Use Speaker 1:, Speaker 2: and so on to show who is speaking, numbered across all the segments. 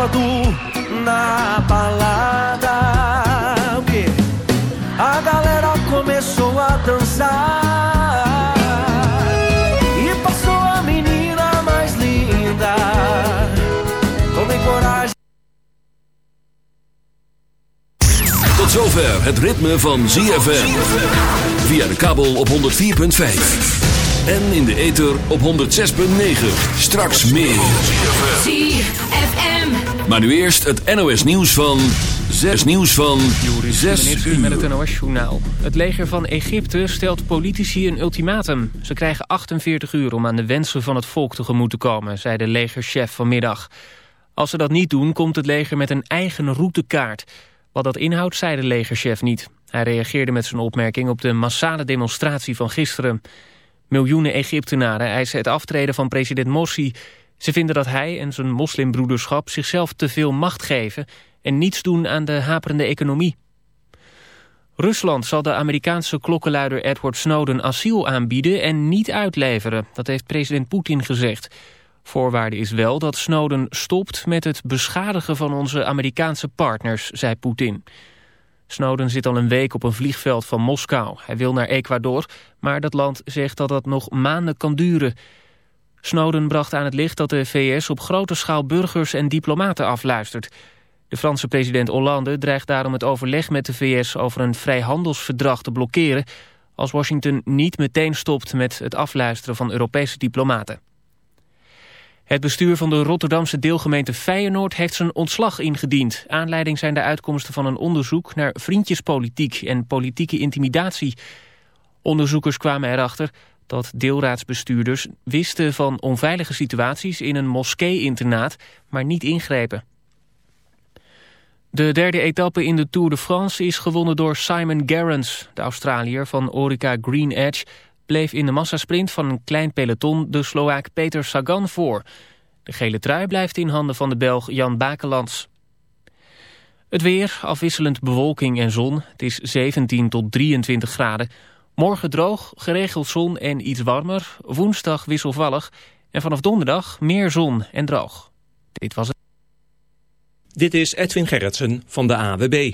Speaker 1: Sábado na balada, a galera começou a dançar e passou a menina mais linda. Tomei coragem.
Speaker 2: Tot zover het ritme van ZFM. Via de kabel op 104.5. En in de ether op 106.9. Straks meer.
Speaker 3: ZFM.
Speaker 2: Maar nu eerst het NOS nieuws van 6 nieuws van 6
Speaker 4: uur met het
Speaker 2: uur.
Speaker 4: NOS-journaal. Het leger van Egypte stelt politici een ultimatum. Ze krijgen 48 uur om aan de wensen van het volk tegemoet te komen, zei de legerchef vanmiddag. Als ze dat niet doen, komt het leger met een eigen routekaart. Wat dat inhoudt, zei de legerchef niet. Hij reageerde met zijn opmerking op de massale demonstratie van gisteren. Miljoenen Egyptenaren eisen het aftreden van president Morsi. Ze vinden dat hij en zijn moslimbroederschap zichzelf te veel macht geven... en niets doen aan de haperende economie. Rusland zal de Amerikaanse klokkenluider Edward Snowden asiel aanbieden en niet uitleveren. Dat heeft president Poetin gezegd. Voorwaarde is wel dat Snowden stopt met het beschadigen van onze Amerikaanse partners, zei Poetin. Snowden zit al een week op een vliegveld van Moskou. Hij wil naar Ecuador, maar dat land zegt dat dat nog maanden kan duren. Snowden bracht aan het licht dat de VS op grote schaal burgers en diplomaten afluistert. De Franse president Hollande dreigt daarom het overleg met de VS over een vrijhandelsverdrag te blokkeren... als Washington niet meteen stopt met het afluisteren van Europese diplomaten. Het bestuur van de Rotterdamse deelgemeente Feyenoord heeft zijn ontslag ingediend. Aanleiding zijn de uitkomsten van een onderzoek naar vriendjespolitiek en politieke intimidatie. Onderzoekers kwamen erachter dat deelraadsbestuurders wisten van onveilige situaties in een moskee-internaat, maar niet ingrepen. De derde etappe in de Tour de France is gewonnen door Simon Gerrans. De Australiër van Orica Green Edge bleef in de massasprint van een klein peloton de Sloaak Peter Sagan voor. De gele trui blijft in handen van de Belg Jan Bakelands. Het weer, afwisselend bewolking en zon. Het is 17 tot 23 graden. Morgen droog, geregeld zon en iets warmer. Woensdag wisselvallig. En vanaf donderdag meer zon en droog. Dit was het.
Speaker 5: Dit is Edwin Gerritsen van de AWB.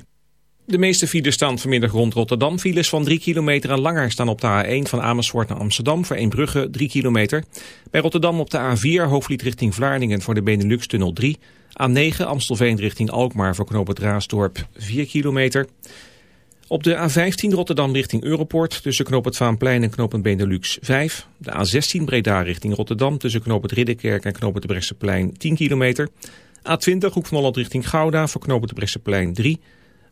Speaker 5: De meeste files staan vanmiddag rond Rotterdam. Files van 3 kilometer en langer staan op de A1 van Amersfoort naar Amsterdam voor Eembrugge 3 kilometer. Bij Rotterdam op de A4 hoofdlied richting Vlaardingen voor de Benelux-tunnel 3. A9 Amstelveen richting Alkmaar voor knoop Raasdorp 4 kilometer. Op de A15 Rotterdam richting Europort tussen knoop het Vaanplein en knoop het Benelux 5. De A16 Breda richting Rotterdam tussen knoop het Ridderkerk en knoop het Bresseplein 10 kilometer. A20 Hoek van Holland richting Gouda voor knoop het Bresseplein 3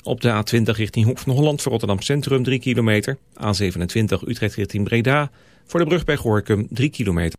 Speaker 5: op de A20 richting Hoek van Holland voor Rotterdam Centrum 3 kilometer. A27 Utrecht richting Breda voor de brug bij Gorkum 3 kilometer.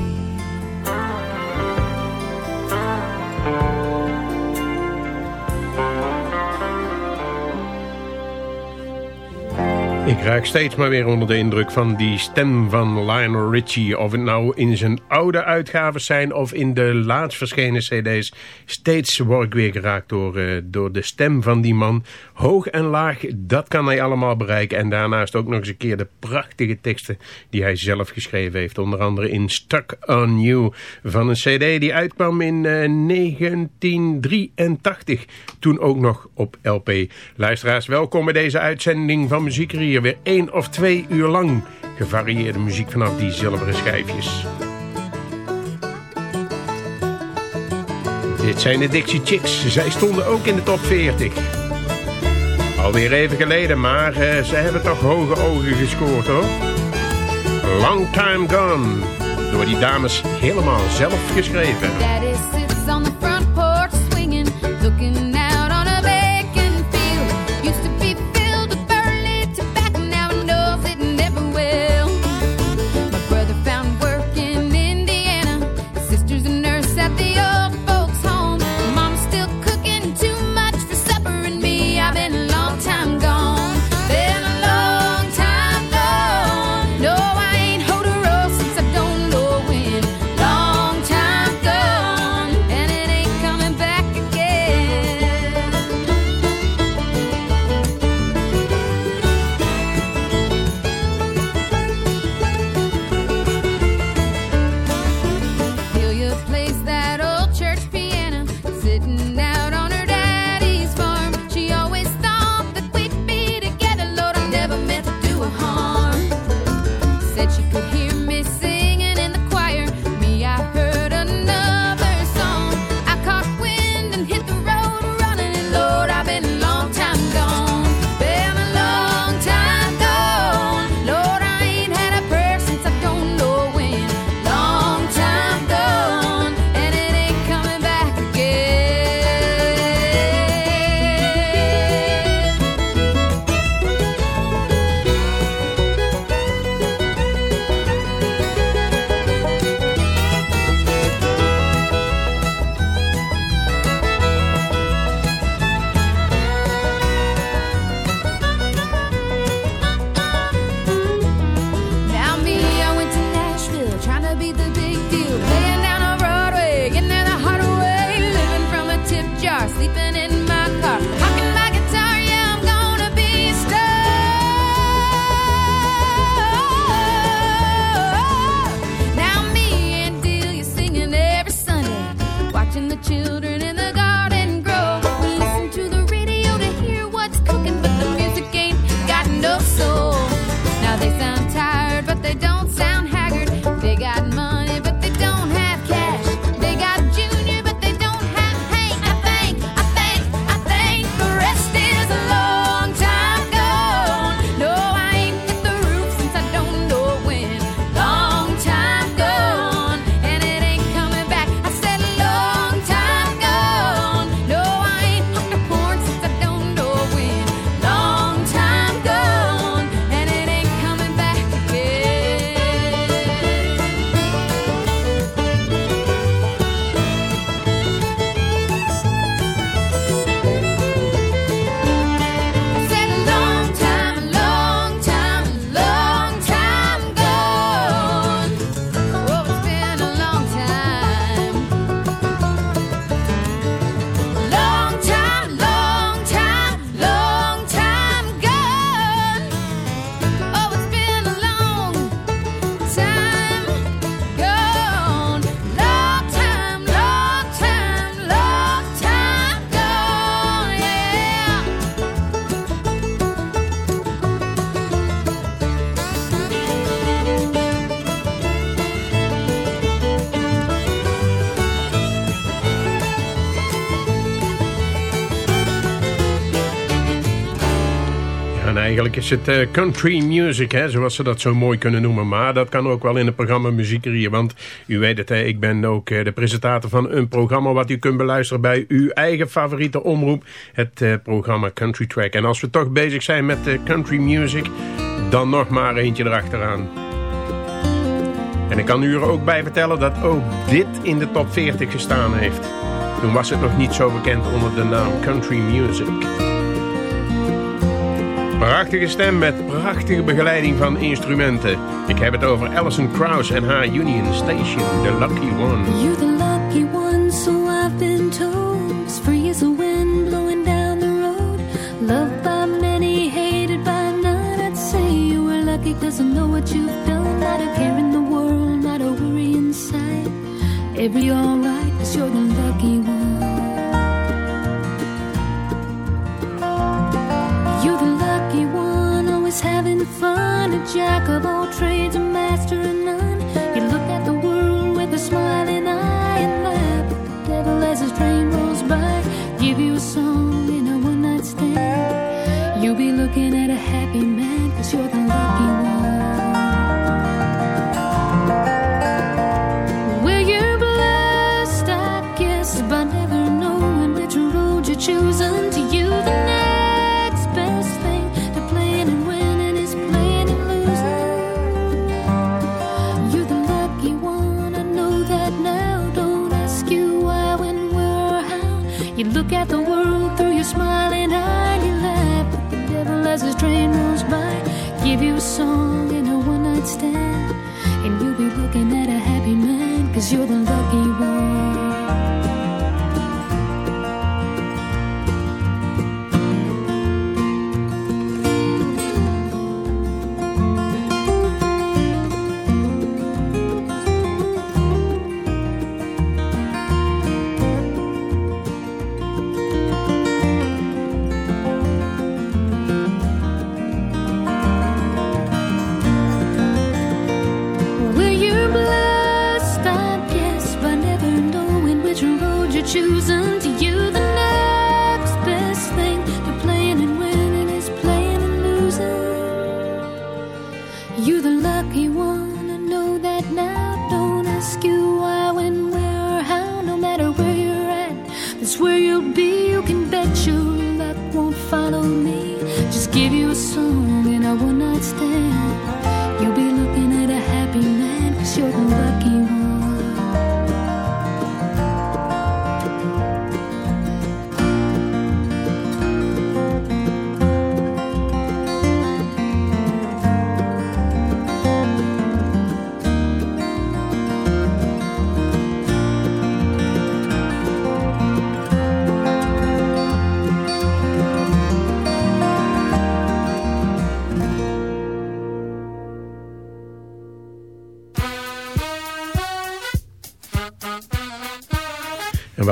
Speaker 6: Ik raak steeds maar weer onder de indruk van die stem van Lionel Richie. Of het nou in zijn oude uitgaven zijn of in de laatst verschenen cd's. Steeds word ik weer geraakt door, eh, door de stem van die man. Hoog en laag, dat kan hij allemaal bereiken. En daarnaast ook nog eens een keer de prachtige teksten die hij zelf geschreven heeft. Onder andere in Stuck on You van een cd die uitkwam in eh, 1983. Toen ook nog op LP. Luisteraars, welkom bij deze uitzending van Muziek. Weer één of twee uur lang gevarieerde muziek vanaf die zilveren schijfjes. Dit zijn de Dixie Chicks. Zij stonden ook in de top 40. Alweer even geleden, maar eh, ze hebben toch hoge ogen gescoord hoor. Long Time Gone. Door die dames helemaal zelf geschreven. Eigenlijk is het eh, country music, hè, zoals ze dat zo mooi kunnen noemen. Maar dat kan ook wel in het programma Muziekerie. Want u weet het, ik ben ook eh, de presentator van een programma... wat u kunt beluisteren bij uw eigen favoriete omroep. Het eh, programma Country Track. En als we toch bezig zijn met country music... dan nog maar eentje erachteraan. En ik kan u er ook bij vertellen dat ook dit in de top 40 gestaan heeft. Toen was het nog niet zo bekend onder de naam country music. Prachtige stem met prachtige begeleiding van instrumenten. Ik heb het over Alison Krauss en haar Union Station, The Lucky One.
Speaker 3: You're the lucky one, so I've been told. As free as a wind blowing down the road. Loved by many, hated by none. I'd say you were lucky cause I know what you've done. Not a care in the world, not a worry inside. Every alright cause you're the lucky one. Having fun. A jack of all trades, a master of none. You look at the world with a smiling eye and laugh at the devil as his train rolls by. Give you a song in a one night stand. You'll be looking at a happy man, cause you're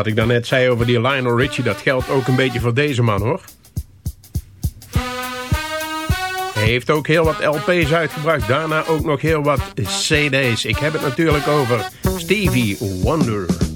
Speaker 6: ik daarnet zei over die Lionel Richie, dat geldt ook een beetje voor deze man hoor. Hij heeft ook heel wat LP's uitgebracht, daarna ook nog heel wat CD's. Ik heb het natuurlijk over Stevie Wonder.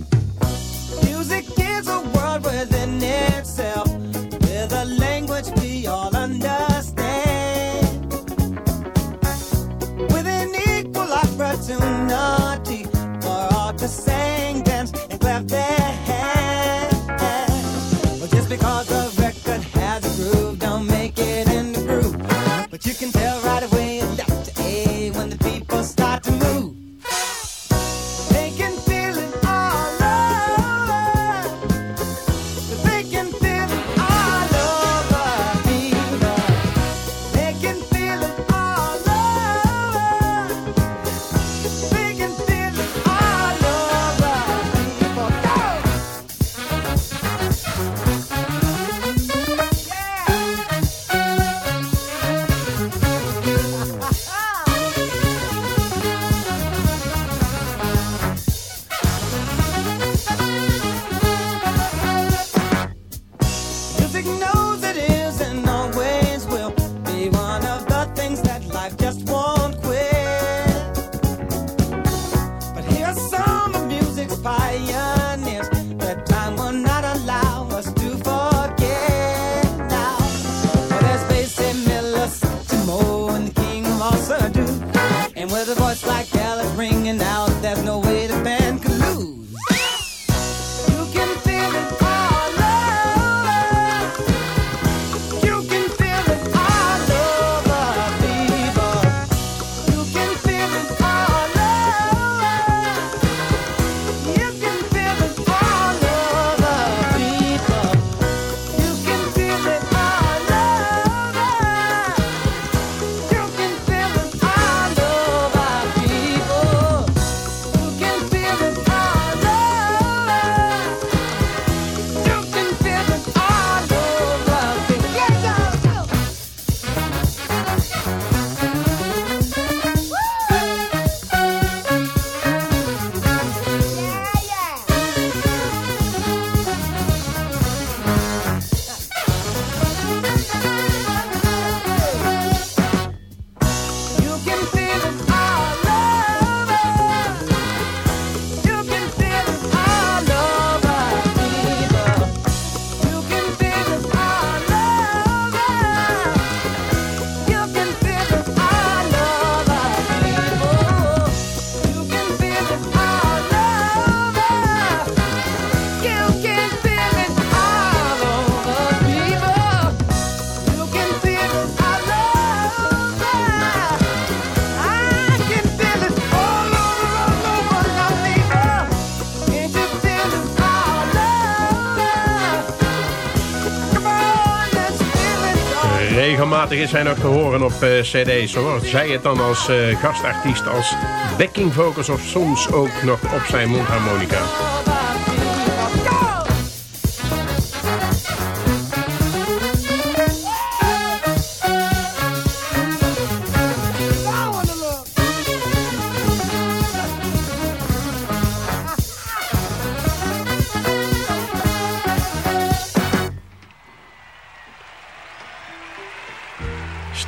Speaker 6: Regelmatig is hij nog te horen op eh, cd's hoor. Zij het dan als eh, gastartiest, als backing vocals of soms ook nog op zijn mondharmonica.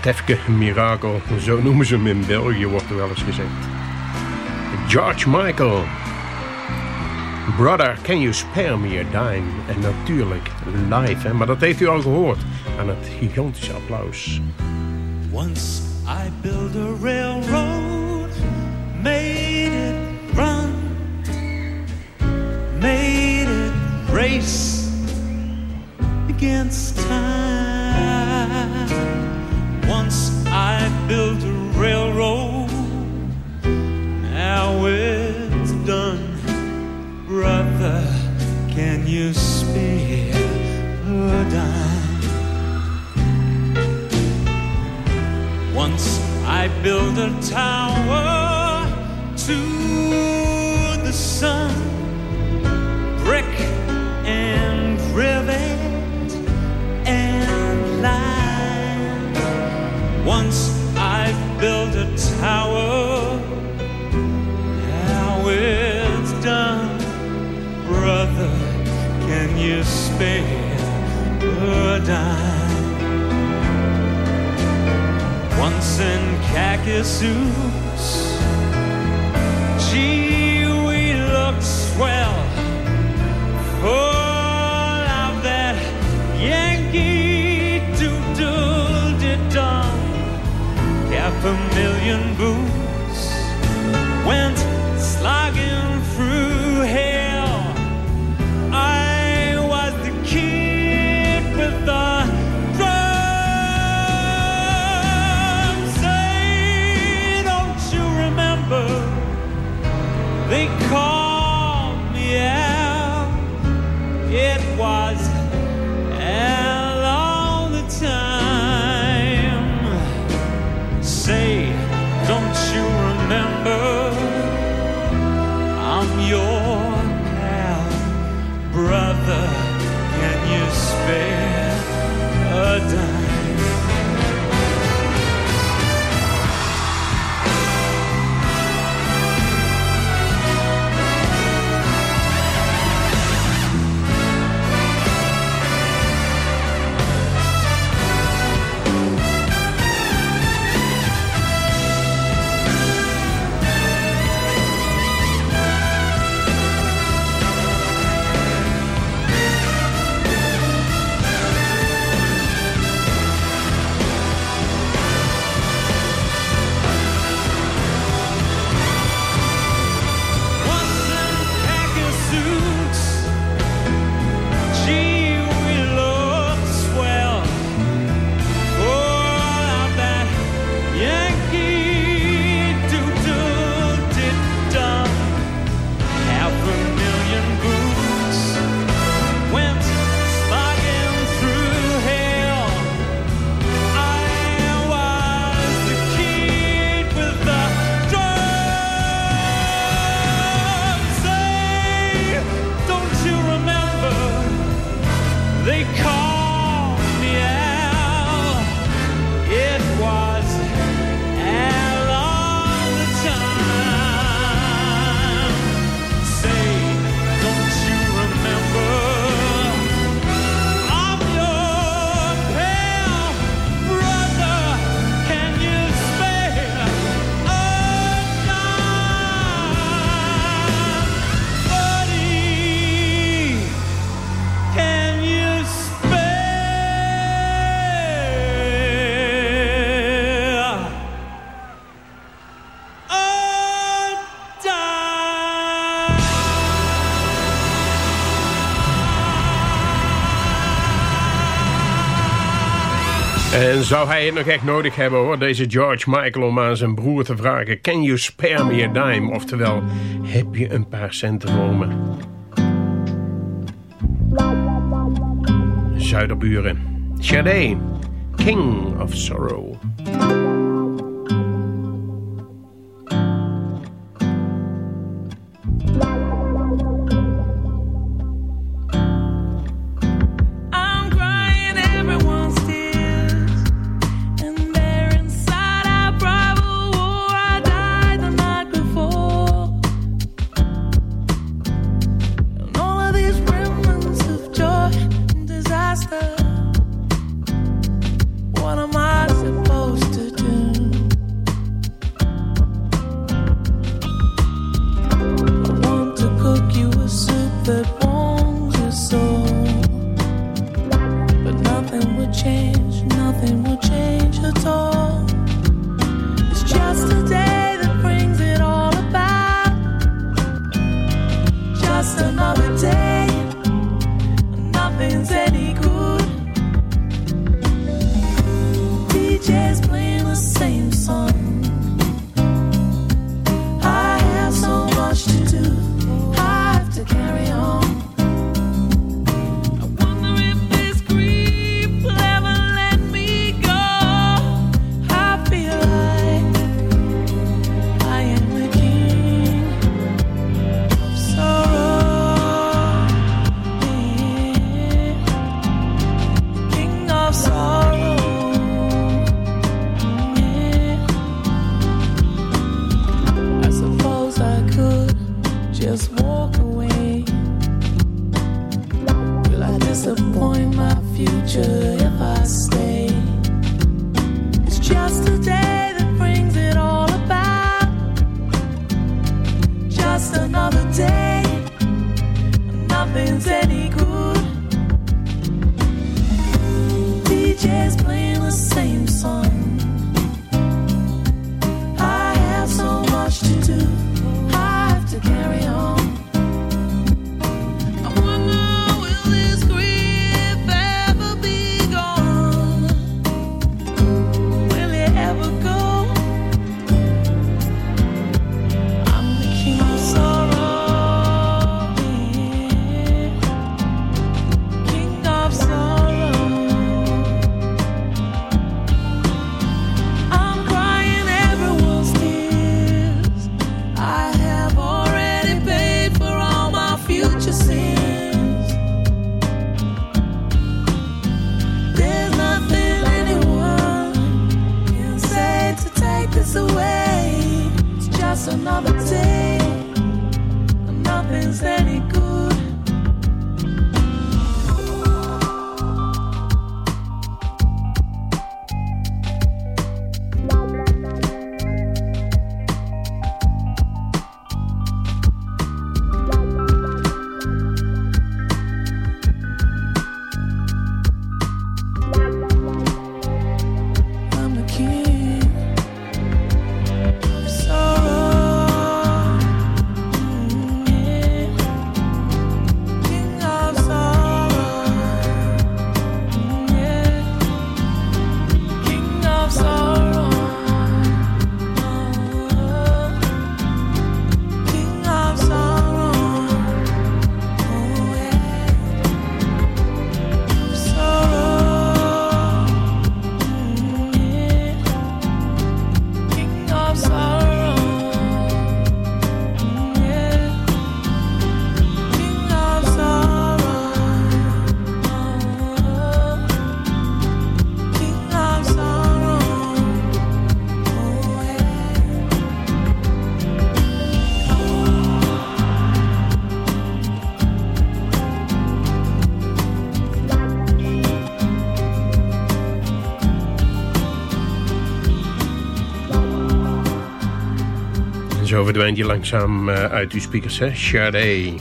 Speaker 6: Stefke Mirakel, zo noemen ze hem in België, wordt er wel eens gezegd. George Michael. Brother, can you spare me a dime? En natuurlijk live, hè? maar dat heeft u al gehoord aan het gigantische applaus.
Speaker 7: Once I built a railroad, made it run, made it race against time. Once I built a railroad, now it's done. Brother, can you spare a dime? Once I built a tower to the sun, brick and rivet Once I built a tower, now it's done. Brother, can you spare a dime? Once in suits, gee, we looked swell. Full of that Yankee A million boots went slogging through
Speaker 8: hay. zou hij het nog echt nodig hebben hoor, deze George Michael om aan zijn broer te vragen. Can you spare me a dime? Oftewel, heb je een paar centen voor me? Zuiderburen. Sade, King of Sorrow. verdwijnt je langzaam eh, uit uw speakers, hè? Sade.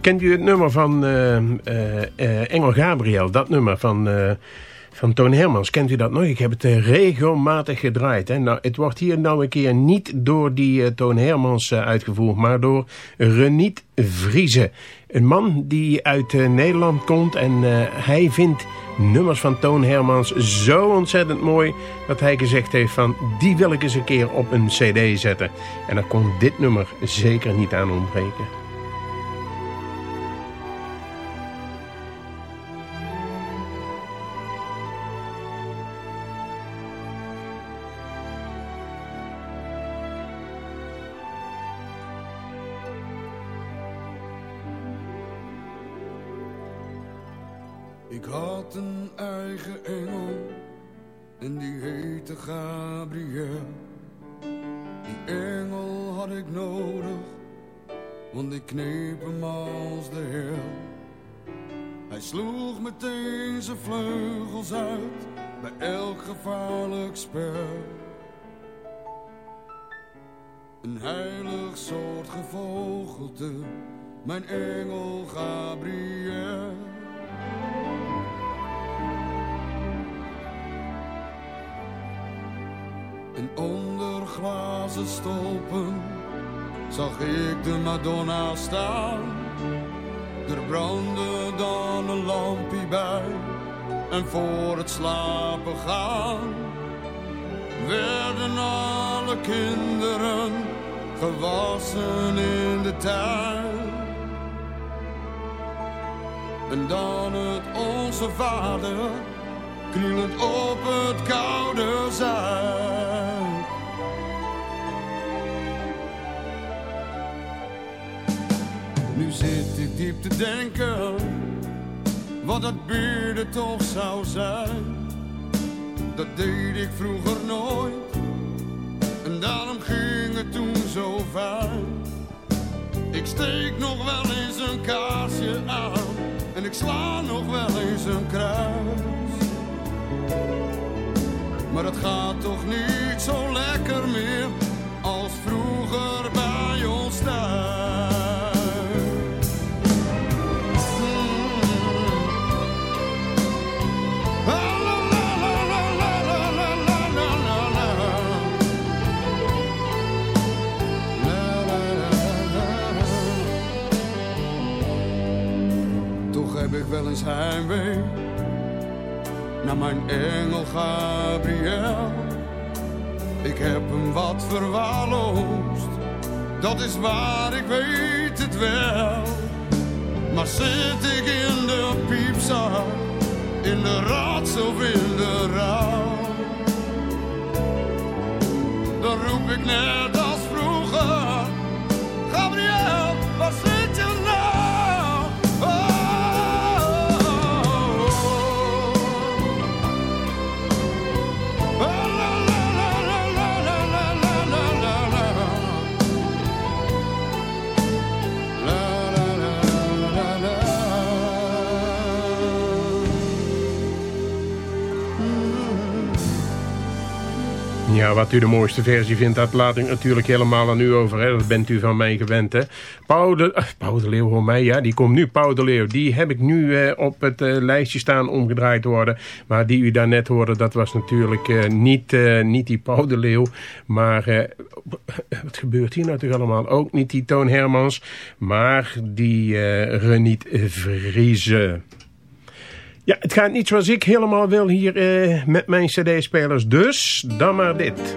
Speaker 8: Kent u het nummer van uh, Engel Gabriel? Dat nummer van
Speaker 6: van Toon Hermans. Kent u dat nog? Ik heb het eh, regelmatig gedraaid. Hè? Nou, het wordt hier nou een keer niet door die eh, Toon Hermans eh, uitgevoerd, maar door Reniet Vriezen. Een man die uit Nederland komt en hij vindt nummers van Toon Hermans zo ontzettend mooi... dat hij gezegd heeft van die wil ik eens een keer op een cd zetten. En dan kon dit nummer zeker niet aan ontbreken.
Speaker 9: Zag ik de Madonna staan. Er brandde dan een lampje bij en voor het slapen gaan werden alle kinderen gewassen in de tuin. En dan het onze vader knielend op het koude zuid. Nu zit ik diep te denken, wat dat bierde toch zou zijn. Dat deed ik vroeger nooit, en daarom ging het toen zo fijn. Ik steek nog wel eens een kaarsje aan, en ik sla nog wel eens een kruis. Maar het gaat toch niet zo lekker meer eens heimwee naar mijn engel Gabriel. Ik heb hem wat verwaarloosd, dat is waar, ik weet het wel. Maar zit ik in de piepzak, in de rats of in de rouw, dan roep ik net als vroeger, Gabriel, waar zit
Speaker 6: Ja, wat u de mooiste versie vindt, dat laat ik natuurlijk helemaal aan u over. Hè. Dat bent u van mij gewend. Hè. Pauw de, ah, Pauw de Leeuw, hoor mij, ja, die komt nu. Pauw de Leeuw, die heb ik nu eh, op het eh, lijstje staan omgedraaid worden. Maar die u daarnet hoorde, dat was natuurlijk eh, niet, eh, niet die Pauw de Leeuw. Maar eh, wat gebeurt hier natuurlijk allemaal? Ook niet die Toon Hermans, maar die eh Reniet Vriezen. Ja, het gaat niet zoals ik helemaal wil hier eh, met mijn cd-spelers. Dus, dan maar dit.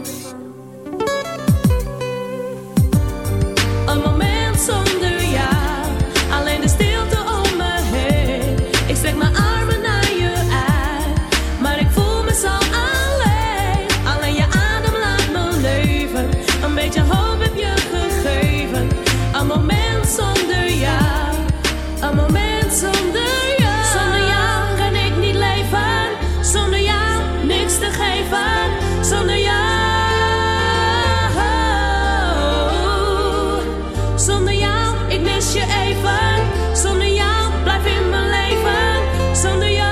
Speaker 10: geven. Zonder jou. Zonder jou, ik mis je even. Zonder jou, blijf in mijn leven. Zonder jou.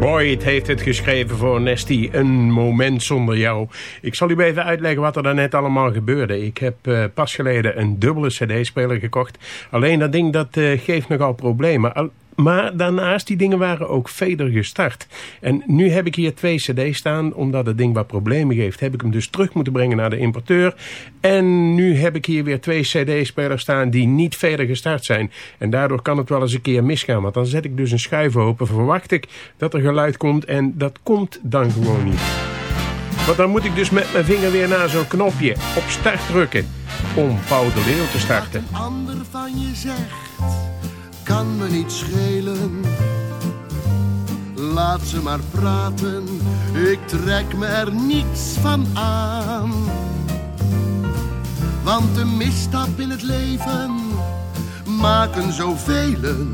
Speaker 6: Boyd heeft het geschreven voor Nesty. Een moment zonder jou. Ik zal u even uitleggen wat er daarnet allemaal gebeurde. Ik heb eh, pas geleden een dubbele cd-speler gekocht. Alleen dat ding dat eh, geeft nogal problemen. Maar daarnaast, die dingen waren ook veder gestart. En nu heb ik hier twee cd's staan. Omdat het ding wat problemen geeft, heb ik hem dus terug moeten brengen naar de importeur. En nu heb ik hier weer twee cd-spelers staan die niet verder gestart zijn. En daardoor kan het wel eens een keer misgaan. Want dan zet ik dus een schuif open, verwacht ik dat er geluid komt. En dat komt dan gewoon niet. Want dan moet ik dus met mijn vinger weer naar zo'n knopje op start drukken. Om Paul de Leeuw te starten.
Speaker 11: ander van je zegt, kan me niet schelen. Laat ze maar praten, ik trek me er niets van aan. Want de misstap in het leven maken zoveel.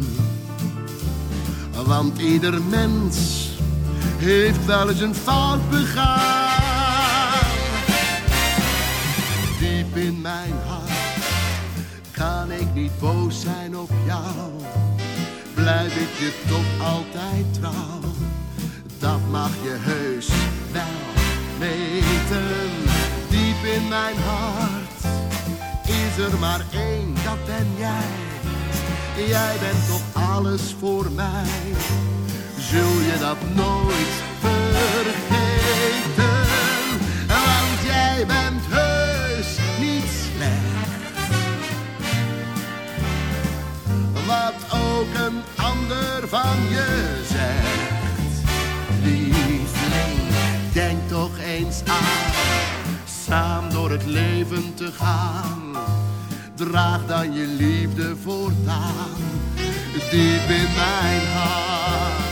Speaker 11: Want ieder mens heeft wel eens een fout begaan. Diep in mijn hart kan ik niet boos zijn op jou. Blijf ik je toch altijd trouw. Dat mag je heus wel weten. Diep in mijn hart is er maar één, dat ben jij. Jij bent toch alles voor mij. Zul je dat nooit vergeten? Want jij bent van je zegt. Lieveling, denk toch eens aan, samen door het leven te gaan. Draag dan je liefde voortaan, diep in mijn hart.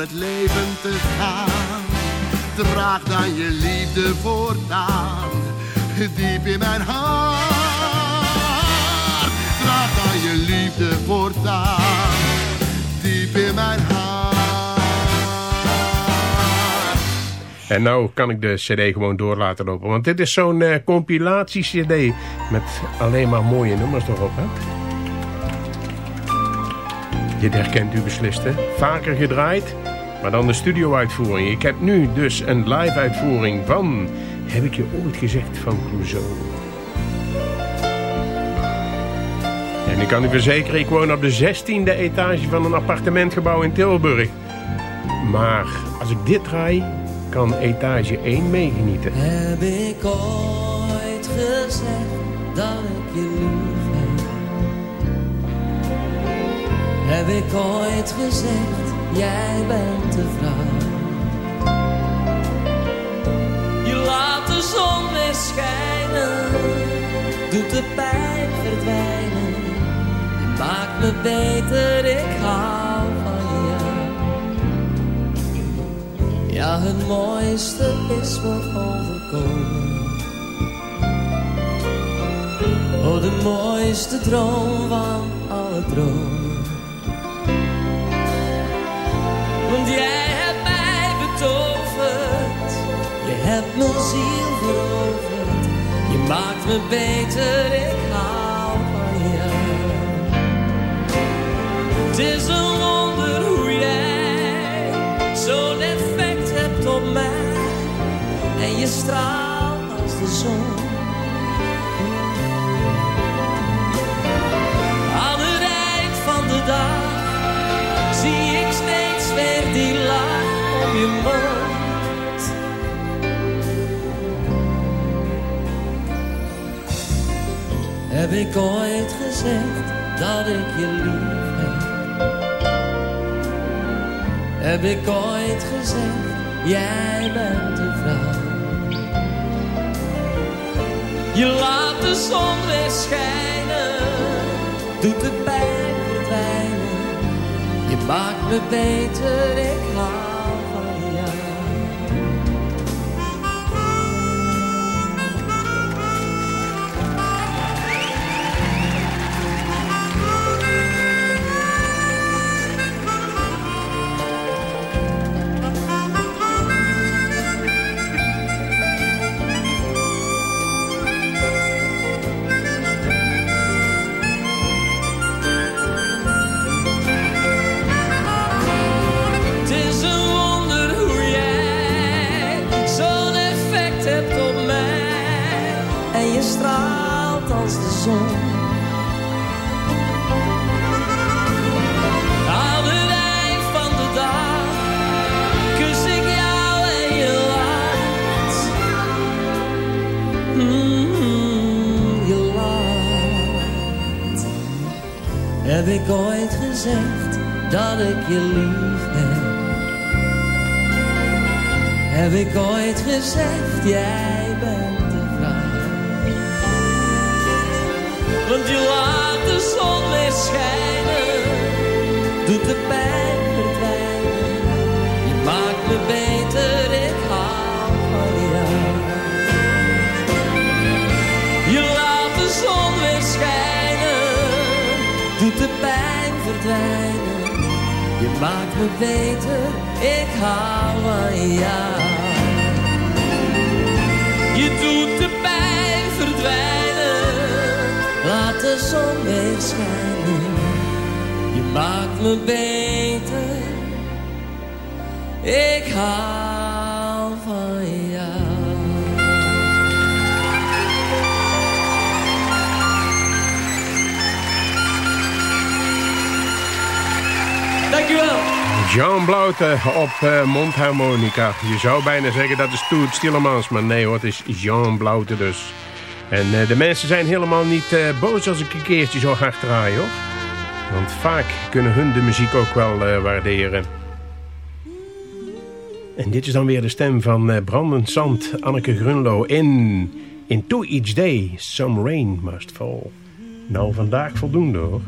Speaker 11: Het leven te gaan. Draag dan je liefde voortaan, diep in mijn hart. Draag dan je liefde voortaan, diep in mijn hart.
Speaker 6: En nou kan ik de cd gewoon door laten lopen. Want dit is zo'n eh, compilatie-cd met alleen maar mooie nummers erop. Hè? Dit herkent u beslist, hè? Vaker gedraaid, maar dan de studio-uitvoering. Ik heb nu dus een live-uitvoering van... Heb ik je ooit gezegd van Clouseau? En ik kan u verzekeren, ik woon op de 16e etage van een appartementgebouw in Tilburg. Maar als ik dit draai, kan etage 1 meegenieten.
Speaker 12: Heb ik ooit gezegd dat ik je lief heb? Heb ik ooit gezegd, jij bent de vrouw? Je laat de zon weer schijnen, doet de pijn verdwijnen. Je maakt me beter, ik hou van jou. Ja, het mooiste is me overkomen. Oh, de mooiste droom van alle dromen. Want jij hebt mij betoverd. Je hebt mijn ziel veroverd. Je maakt me beter, ik hou van jou. Het is een wonder hoe jij zo'n effect hebt op mij. En je straalt als de zon. Aan het eind van de dag weer die om je. Heb ik ooit gezegd dat ik je lief heb? Heb ik ooit gezegd, jij bent de vrouw? Je laat de zon weer schijnen, doet de pijn maakt me beter, ik hou dat
Speaker 13: Jean Blouten op eh, mondharmonica. Je zou bijna zeggen dat is Toet Stillemans, maar nee hoor, het is Jean Blouten dus. En eh, de mensen zijn helemaal niet eh, boos als ik een keertje zo hard draai hoor. Want vaak kunnen hun de muziek ook wel waarderen. En dit is dan weer de stem van Brandon Sant, Anneke Grunlo in Into Each Day, Some Rain Must Fall. Nou, vandaag voldoende hoor.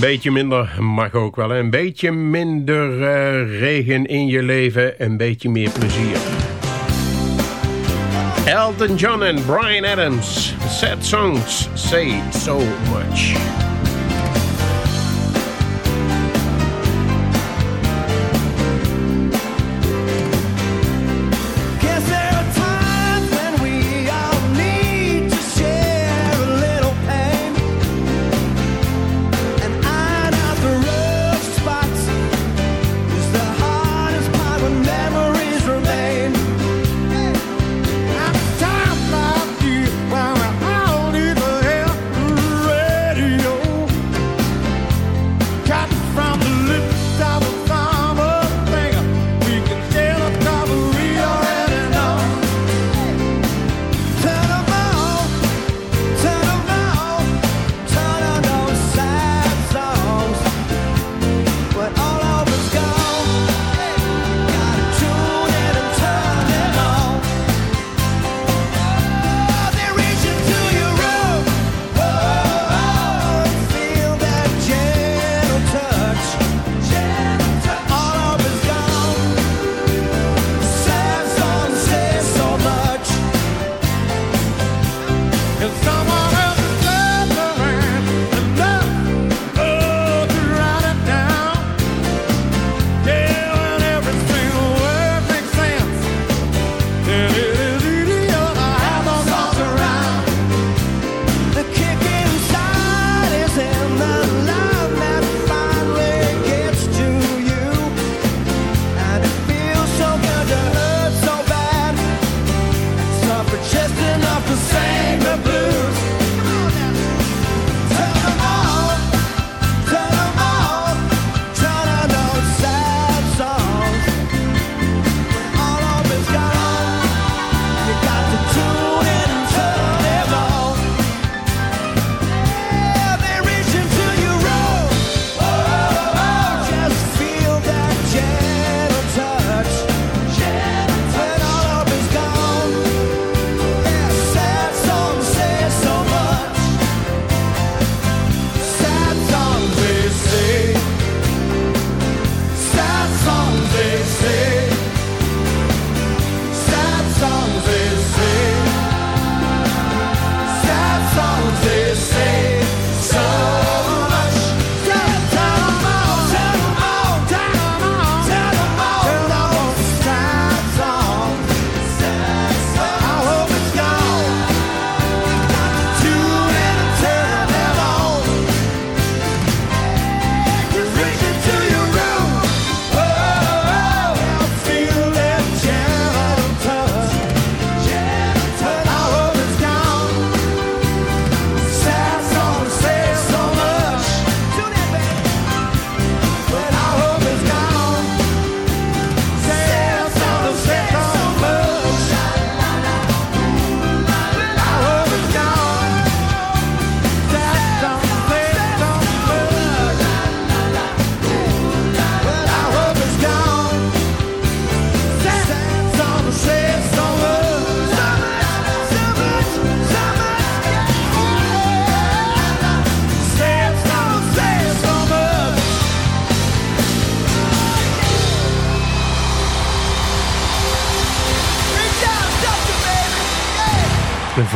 Speaker 13: Een beetje minder mag ook wel. Een beetje minder eh, regen in je leven. Een beetje meer plezier. Elton John en Brian Adams. Sad songs say so much.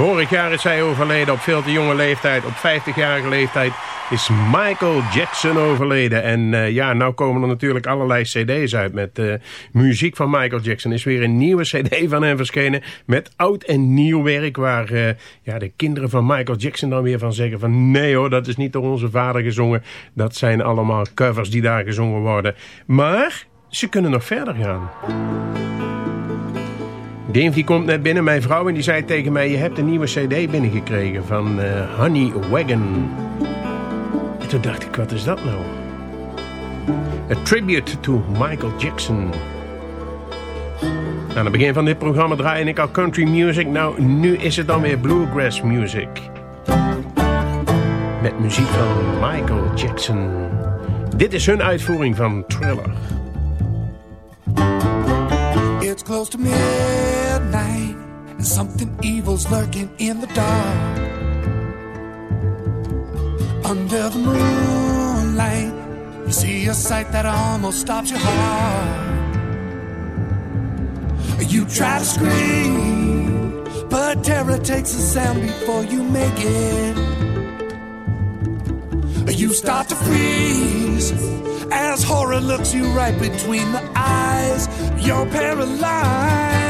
Speaker 6: Vorig jaar is hij overleden op veel te jonge leeftijd. Op 50-jarige leeftijd is Michael Jackson overleden. En eh, ja, nou komen er natuurlijk allerlei cd's uit met eh, muziek van Michael Jackson. Is weer een nieuwe cd van hem verschenen met oud en nieuw werk. Waar eh, ja, de kinderen van Michael Jackson dan weer van zeggen van... nee hoor, dat is niet door onze vader gezongen. Dat zijn allemaal covers die daar gezongen worden. Maar ze kunnen nog verder gaan. Dave die komt net binnen, mijn vrouw, en die zei tegen mij... je hebt een nieuwe cd binnengekregen van eh, Honey Wagon. En toen dacht ik, wat is dat nou? A tribute to Michael Jackson. Aan het begin van dit programma draai ik al country music. Nou, nu is het dan weer bluegrass music. Met muziek van Michael Jackson. Dit is hun uitvoering van Thriller.
Speaker 14: It's close to midnight, and something evil's lurking in the dark. Under the moonlight, you see a sight that almost stops your heart. You try to scream, but terror takes a sound before you make it. You start to freeze as horror looks you right between the eyes. You're paralyzed.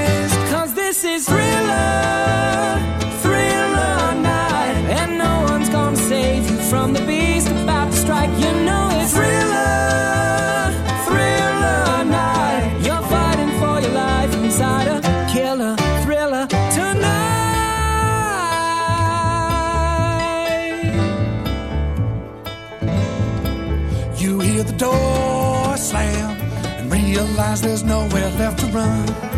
Speaker 15: This is thriller, thriller night. And no one's gonna save you from the beast about to strike. You know it's thriller, thriller night. You're fighting for your life inside a killer thriller tonight.
Speaker 14: You hear the door slam and realize there's nowhere left to run.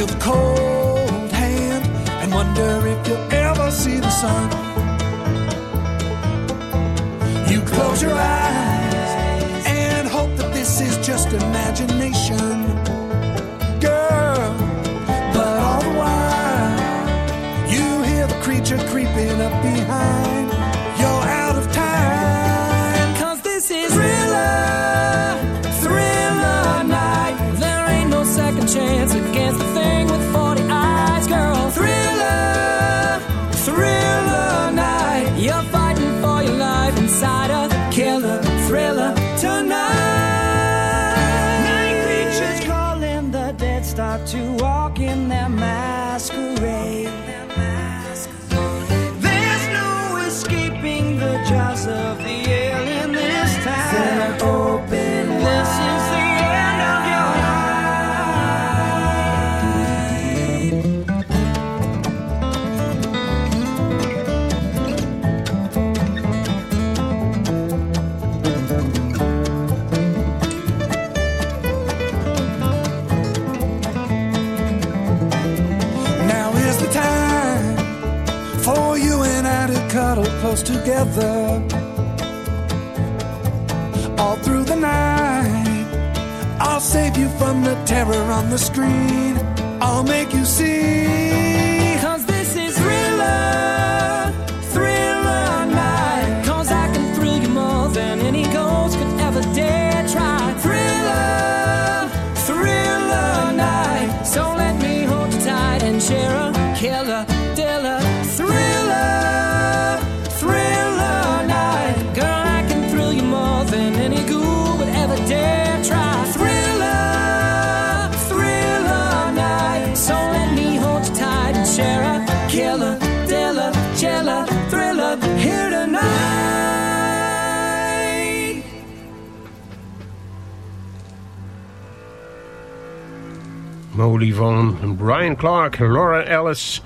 Speaker 14: Feel the cold hand and wonder if you'll ever see the sun. You close your eyes and hope that this is just imagination.
Speaker 15: Together all through the night. I'll save you from the terror on the screen. I'll make you see.
Speaker 6: Molly Vaughan, Brian Clark, Laura Ellis.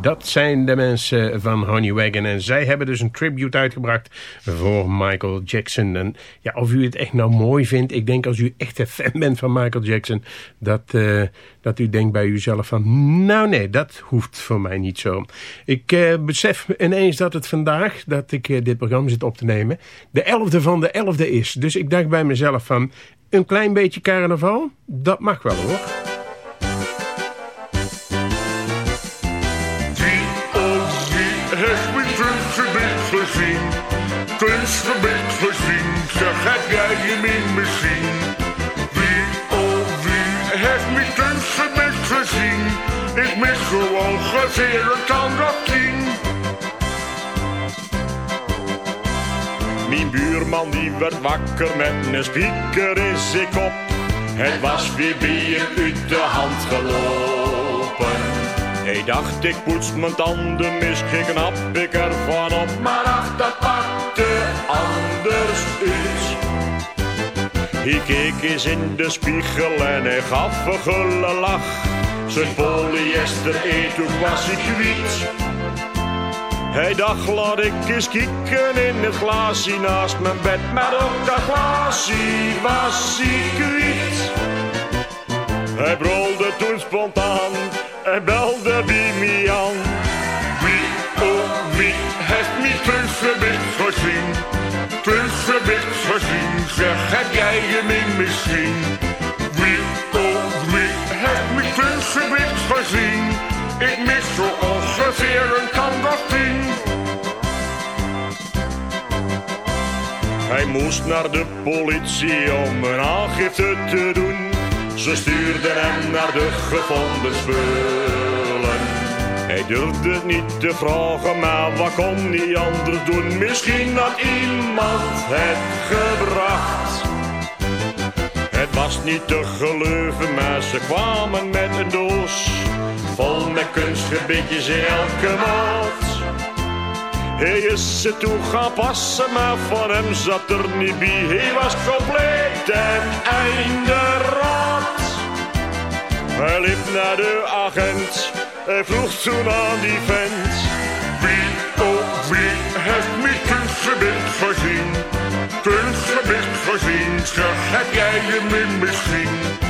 Speaker 6: Dat zijn de mensen van Honey Wagon. En zij hebben dus een tribute uitgebracht voor Michael Jackson. En ja, of u het echt nou mooi vindt. Ik denk als u echt een fan bent van Michael Jackson. Dat, eh, dat u denkt bij uzelf van... Nou nee, dat hoeft voor mij niet zo. Ik eh, besef ineens dat het vandaag, dat ik eh, dit programma zit op te nemen... de 11e van de 11e is. Dus ik dacht bij mezelf van... Een klein beetje carnaval, dat mag wel hoor.
Speaker 16: Gewoon ongeveer een tand of tien.
Speaker 17: Mijn buurman die werd wakker met een spieker in zijn kop. Het was weer bier uit de hand gelopen. Hij dacht ik poets mijn tanden, misschien knap ik ervan op. Maar ach, dat pakte anders uit. Hij keek eens in de spiegel en hij gaf een gulle lach. Zijn polyester eetdoek was ik kwiet. Hij dacht, laat ik eens kieken in het glaasje naast mijn bed. Maar ook dat glaasje was hij kwiet. Hij brulde toen spontaan en belde aan.
Speaker 16: Wie, oh wie, heeft mijn kunstgebied gezien. Kunstgebied gezien, zeg heb jij je min misschien.
Speaker 17: Moest naar de politie om een aangifte te doen. Ze stuurden hem naar de gevonden spullen. Hij durfde het niet te vragen, maar wat kon hij anders doen? Misschien had iemand het gebracht. Het was niet te geloven, maar ze kwamen met een doos. Vol met kunstgebiedjes in elke maat. Hij is ze toe gaan passen, maar van hem zat er niet bij. Hij was compleet en einde raad. Hij liep naar de agent, hij vroeg toen aan die vent.
Speaker 16: Wie, oh wie, heeft mijn kunstgebied gezien. Kunstgebied gezien, zeg heb jij je min misschien.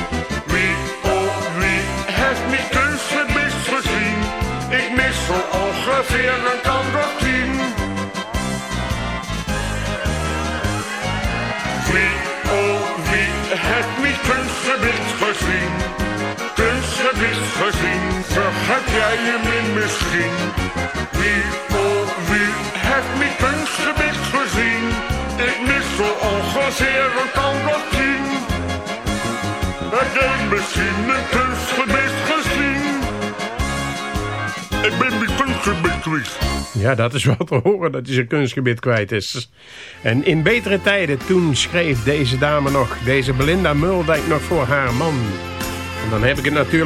Speaker 16: Jij je misschien. Wie, oh wie, heeft mijn kunstgebied gezien. Ik mis zo ongeveer een tand of tien. Heb misschien een kunstgebied gezien. Ik ben mijn kunstgebied kwijt.
Speaker 6: Ja, dat is wel te horen dat hij zijn kunstgebied kwijt is. En in betere tijden, toen schreef deze dame nog, deze Belinda Muldijk nog voor haar man. En dan heb ik het natuurlijk